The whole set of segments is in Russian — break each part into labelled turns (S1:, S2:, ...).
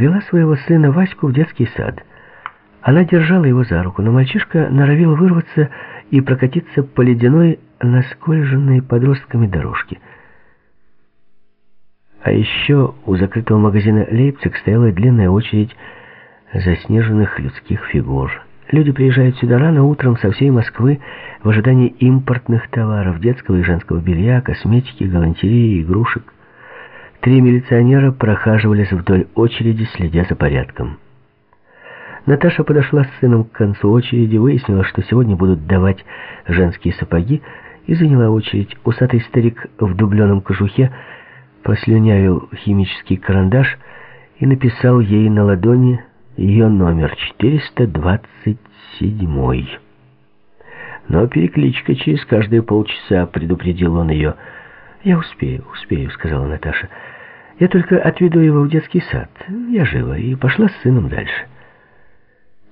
S1: вела своего сына Ваську в детский сад. Она держала его за руку, но мальчишка норовил вырваться и прокатиться по ледяной, наскольженной подростками дорожке. А еще у закрытого магазина «Лейпциг» стояла длинная очередь заснеженных людских фигур. Люди приезжают сюда рано утром со всей Москвы в ожидании импортных товаров, детского и женского белья, косметики, галантереи, игрушек. Три милиционера прохаживались вдоль очереди, следя за порядком. Наташа подошла с сыном к концу очереди, выяснила, что сегодня будут давать женские сапоги, и заняла очередь. Усатый старик в дубленом кожухе послюнявил химический карандаш и написал ей на ладони ее номер 427. Но перекличка через каждые полчаса, предупредил он ее. «Я успею, успею», — сказала Наташа. «Я только отведу его в детский сад. Я жива» и пошла с сыном дальше.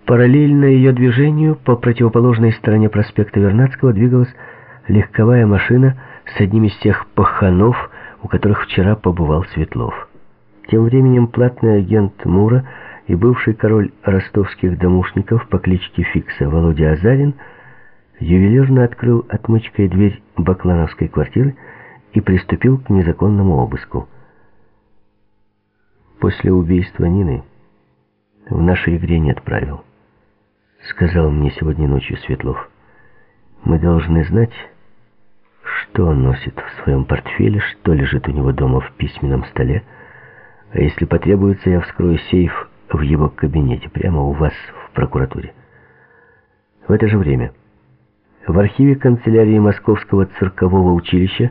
S1: Параллельно ее движению по противоположной стороне проспекта Вернадского двигалась легковая машина с одним из тех паханов, у которых вчера побывал Светлов. Тем временем платный агент Мура и бывший король ростовских домушников по кличке Фикса Володя Азарин ювелирно открыл отмычкой дверь баклановской квартиры и приступил к незаконному обыску. После убийства Нины в нашей игре нет правил сказал мне сегодня ночью Светлов. Мы должны знать, что он носит в своем портфеле, что лежит у него дома в письменном столе, а если потребуется, я вскрою сейф в его кабинете, прямо у вас в прокуратуре. В это же время в архиве канцелярии Московского циркового училища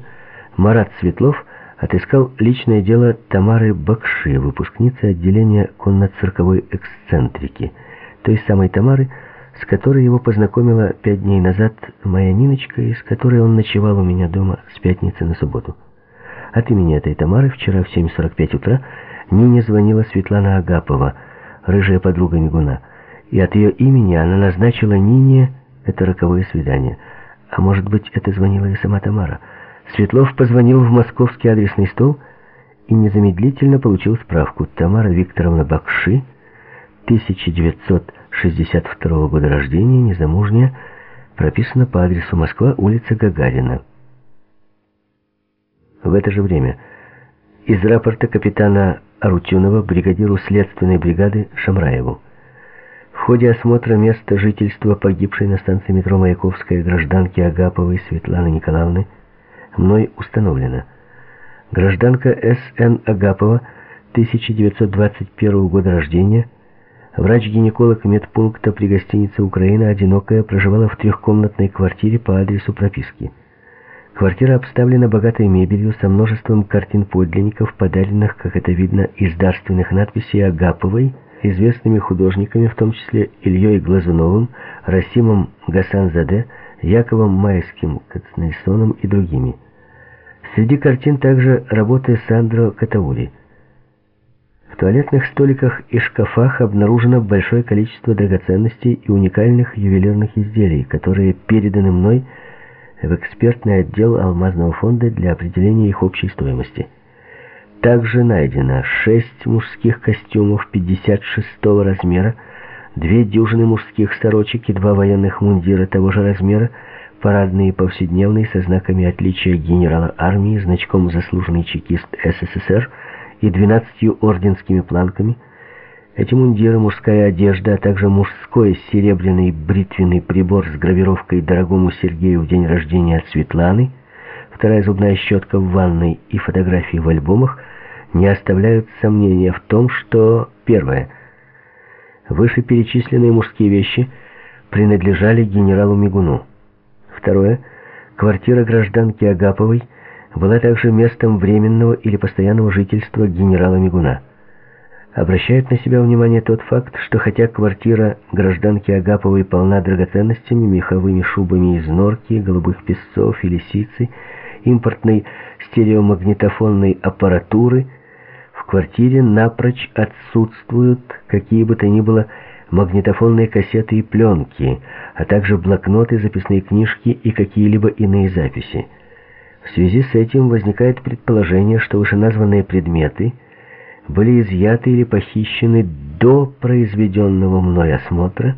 S1: Марат Светлов отыскал личное дело Тамары Бакши, выпускницы отделения конно-цирковой эксцентрики, той самой Тамары, с которой его познакомила пять дней назад моя Ниночка, и с которой он ночевал у меня дома с пятницы на субботу. От имени этой Тамары вчера в 7.45 утра Нине звонила Светлана Агапова, рыжая подруга Мигуна, и от ее имени она назначила Нине это роковое свидание. А может быть, это звонила и сама Тамара. Светлов позвонил в московский адресный стол и незамедлительно получил справку. Тамара Викторовна Бакши, 1900 62 года рождения, незамужняя, прописана по адресу Москва, улица Гагарина. В это же время из рапорта капитана Арутюнова бригадиру следственной бригады Шамраеву. В ходе осмотра места жительства погибшей на станции метро Маяковская гражданки Агаповой Светланы Николаевны мной установлено. Гражданка С.Н. Агапова, 1921 года рождения, Врач-гинеколог медпункта при гостинице «Украина» одинокая проживала в трехкомнатной квартире по адресу прописки. Квартира обставлена богатой мебелью со множеством картин подлинников, подаренных, как это видно, из дарственных надписей Агаповой, известными художниками, в том числе Ильей Глазуновым, Расимом Гасанзаде, Яковом Майским Кацнельсоном и другими. Среди картин также работы Сандро Катаури – в туалетных столиках и шкафах обнаружено большое количество драгоценностей и уникальных ювелирных изделий, которые переданы мной в экспертный отдел алмазного фонда для определения их общей стоимости. Также найдено 6 мужских костюмов 56 размера, две дюжины мужских сорочек и два военных мундира того же размера, парадные повседневные со знаками отличия генерала армии, значком «Заслуженный чекист СССР», и двенадцатью орденскими планками. Эти мундиры, мужская одежда, а также мужской серебряный бритвенный прибор с гравировкой «Дорогому Сергею в день рождения от Светланы», вторая зубная щетка в ванной и фотографии в альбомах не оставляют сомнения в том, что, первое, вышеперечисленные мужские вещи принадлежали генералу Мигуну. Второе, квартира гражданки Агаповой – была также местом временного или постоянного жительства генерала Мигуна. Обращает на себя внимание тот факт, что хотя квартира гражданки Агаповой полна драгоценностями, меховыми шубами из норки, голубых песцов и лисицы, импортной стереомагнитофонной аппаратуры, в квартире напрочь отсутствуют какие бы то ни было магнитофонные кассеты и пленки, а также блокноты, записные книжки и какие-либо иные записи. В связи с этим возникает предположение, что вышеназванные предметы были изъяты или похищены до произведенного мной осмотра